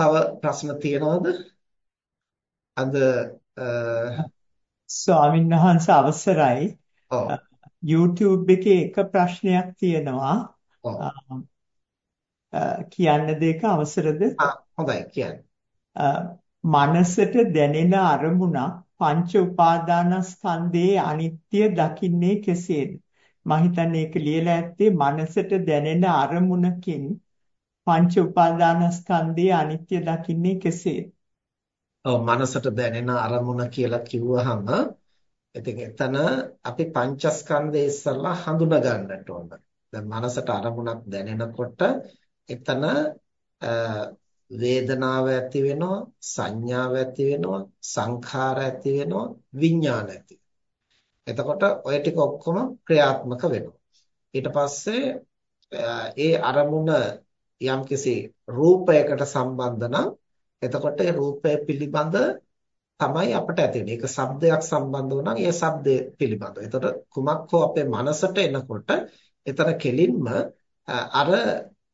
තව ප්‍රශ්න තියනවද? අද ස්වාමීන් වහන්සේ අවසරයි. YouTube එකේ එක ප්‍රශ්නයක් තියෙනවා. කියන්න දෙක අවසරද? හොඳයි කියන්න. මනසට දැනෙන අරමුණක් පංච උපාදානස්කන්ධයේ අනිත්‍ය දකින්නේ කෙසේද? මම හිතන්නේ ඒක ලියලා ඇත්තේ මනසට දැනෙන අරමුණකින් පංච උපාදානස්කන්ධයේ අනිත්‍ය දකින්නේ කෙසේද? ඔව් මනසට දැනෙන අරමුණ කියලා කිව්වහම ඉතින් එතන අපි පංචස්කන්ධය ඉස්සල්ලා හඳුනා ගන්නට ඕන. දැන් මනසට අරමුණක් දැනෙනකොට එතන වේදනාව ඇති වෙනවා සංඥාව ඇති වෙනවා සංඛාර ඇති වෙනවා විඥාන ඇති එතකොට ඔය ටික ඔක්කොම ක්‍රියාත්මක වෙනවා ඊට පස්සේ ඒ අරමුණ යම්කිසි රූපයකට සම්බන්ධ නම් එතකොට ඒ රූපය පිළිබඳ තමයි අපට ඇති වෙන්නේ. ඒක ශබ්දයක් සම්බන්ධ වුණා නම් ඒ ශබ්දය පිළිබඳව. එතකොට කුමක් හෝ අපේ මනසට එනකොට එතන කෙලින්ම අර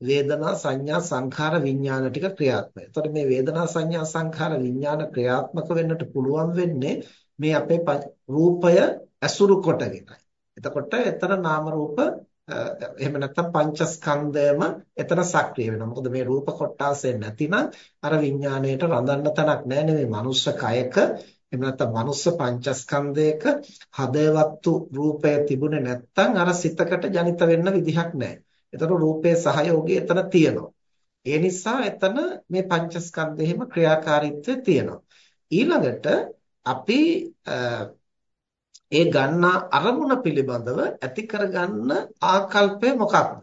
වේදනා සංඥා සංඛාර විඥාන ටික ක්‍රියාත්මක. එතකොට මේ වේදනා සංඥා සංඛාර විඥාන ක්‍රියාත්මක වෙන්නට පුළුවන් වෙන්නේ මේ අපේ රූපය ඇසුරු කොටගෙනයි. එතකොට එතන නාම රූප එහෙම නැත්නම් පංචස්කන්ධයම එතන සක්‍රිය වෙනවා. මොකද මේ රූප කොටාසේ නැතිනම් අර විඥාණයට රඳන්න තැනක් නැහැ නෙවෙයි. මනුෂ්‍ය කයක එහෙම නැත්නම් මනුස්ස පංචස්කන්ධයක හදවත්තු රූපය තිබුණේ නැත්නම් අර සිතකට ජනිත වෙන්න විදිහක් නැහැ. ඒතර රූපයේ සහයෝගය එතන තියෙනවා. ඒ නිසා එතන මේ පංචස්කන්ධෙහිම ක්‍රියාකාරීත්වය තියෙනවා. ඊළඟට අපි ඒ ගන්නා අරමුණ පිළිබඳව ඇති කරගන්න ආකල්පය මොකක්ද?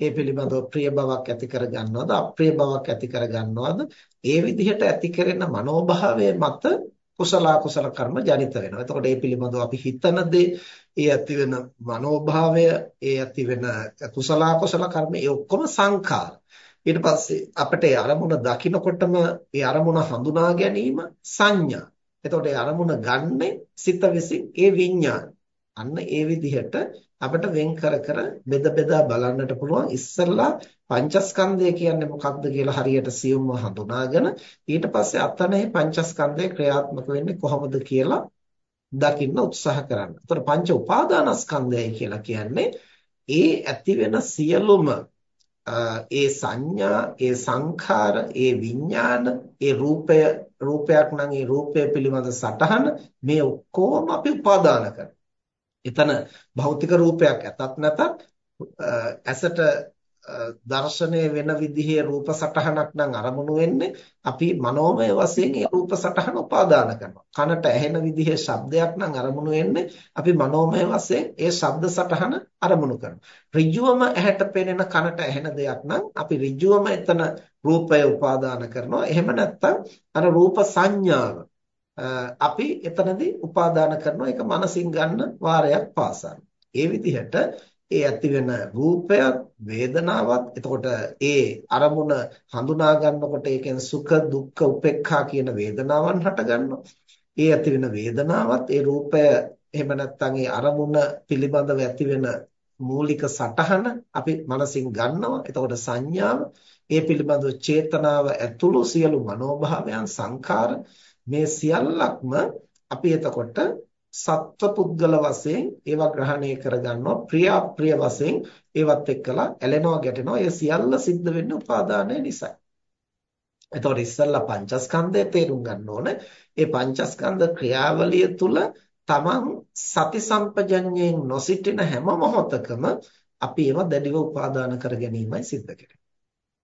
ඒ පිළිබඳව ප්‍රිය බවක් ඇති කරගන්නවද අප්‍රිය බවක් ඇති කරගන්නවද? ඒ විදිහට ඇති කරන මනෝභාවය මත කුසල කුසල කර්ම ජනිත වෙනවා. එතකොට මේ පිළිබඳව අපි හිතන දේ, ඒ ඇති වෙන මනෝභාවය, ඒ ඇති වෙන කුසල කුසල කර්ම ඒ ඔක්කොම සංඛාර. ඊට පස්සේ අපිට අරමුණ දකිනකොටම ඒ අරමුණ හඳුනා ගැනීම සංඥා. එතකොට ඒ අරමුණ ගන්නෙ සිත විසින් ඒ විඤ්ඤාණ. අන්න ඒ විදිහට අපිට වෙන් කර කර බෙද බෙදා බලන්නට පුළුවන් ඉස්සෙල්ලා පංචස්කන්ධය කියන්නේ මොකක්ද කියලා හරියට සියුම්ව හඳුනාගෙන ඊට පස්සේ අතනේ පංචස්කන්ධය ක්‍රියාත්මක වෙන්නේ කොහොමද කියලා දකින්න උත්සාහ කරන්න. එතකොට පංච උපාදානස්කන්ධයයි කියලා කියන්නේ ඒ ඇති වෙන සියලුම ඒ සංඥා, ඒ සංඛාර, ඒ විඥාන, ඒ රූපය රූපයක් නම් ඒ රූපය පිළිබඳ සටහන මේ ඔක්කොම අපි උපාදාන කරනවා. එතන භෞතික රූපයක් ඇතත් නැතත් ඇසට දර්ශනය වෙන විදිහේ රූප සටහනක් නම් අරමුණු වෙන්නේ අපි මනෝමය වශයෙන් ඒ රූප සටහන උපාදාන කරනවා. කනට ඇහෙන විදිහේ ශබ්දයක් නම් අරමුණු වෙන්නේ අපි මනෝමය වශයෙන් ඒ ශබ්ද සටහන අරමුණු කරනවා. ඍජුවම ඇහැට පෙනෙන කනට ඇහෙන දෙයක් නම් අපි ඍජුවම එතන රූපය උපාදාන කරනවා. එහෙම නැත්නම් අර රූප සංඥාව අපි එතනදී උපාදාන කරනවා. ඒක මනසින් ගන්න වාරයක් පාසා. ඒ විදිහට ඒ ඇති වෙන රූපයත් වේදනාවත් එතකොට ඒ අරමුණ හඳුනා ගන්නකොට ඒකෙන් සුඛ දුක්ඛ උපේක්ඛා කියන වේදනාවන් හට ගන්නවා. ඒ ඇති වෙන වේදනාවත් ඒ රූපය එහෙම නැත්නම් ඒ අරමුණ පිළිබඳව ඇති වෙන මූලික සටහන අපි මනසින් ගන්නවා. එතකොට සංඥාව ඒ පිළිබඳව චේතනාව ඇතුළු සියලු මනෝභාවයන් සංඛාර මේ සියල්ලක්ම අපි එතකොට සත්වපුද්ගල වශයෙන් ඒවා ග්‍රහණය කරගන්නවා ප්‍රිය අප්‍රිය වශයෙන් ඒවත් එක්කලා ඇලෙනවා ගැටෙනවා ඒ සියල්ල සිද්ධ වෙන්නේ උපාදානය නිසා. එතකොට ඉස්සල්ලා පංචස්කන්ධය තේරුම් ගන්න ඕනේ. ඒ පංචස්කන්ධ ක්‍රියාවලිය තුල තමන් සති සම්පජඤ්ඤයෙන් නොසිටින හැම මොහොතකම අපි ඒවා දැඩිව උපාදාන කර ගැනීමයි සිද්ධ කරන්නේ.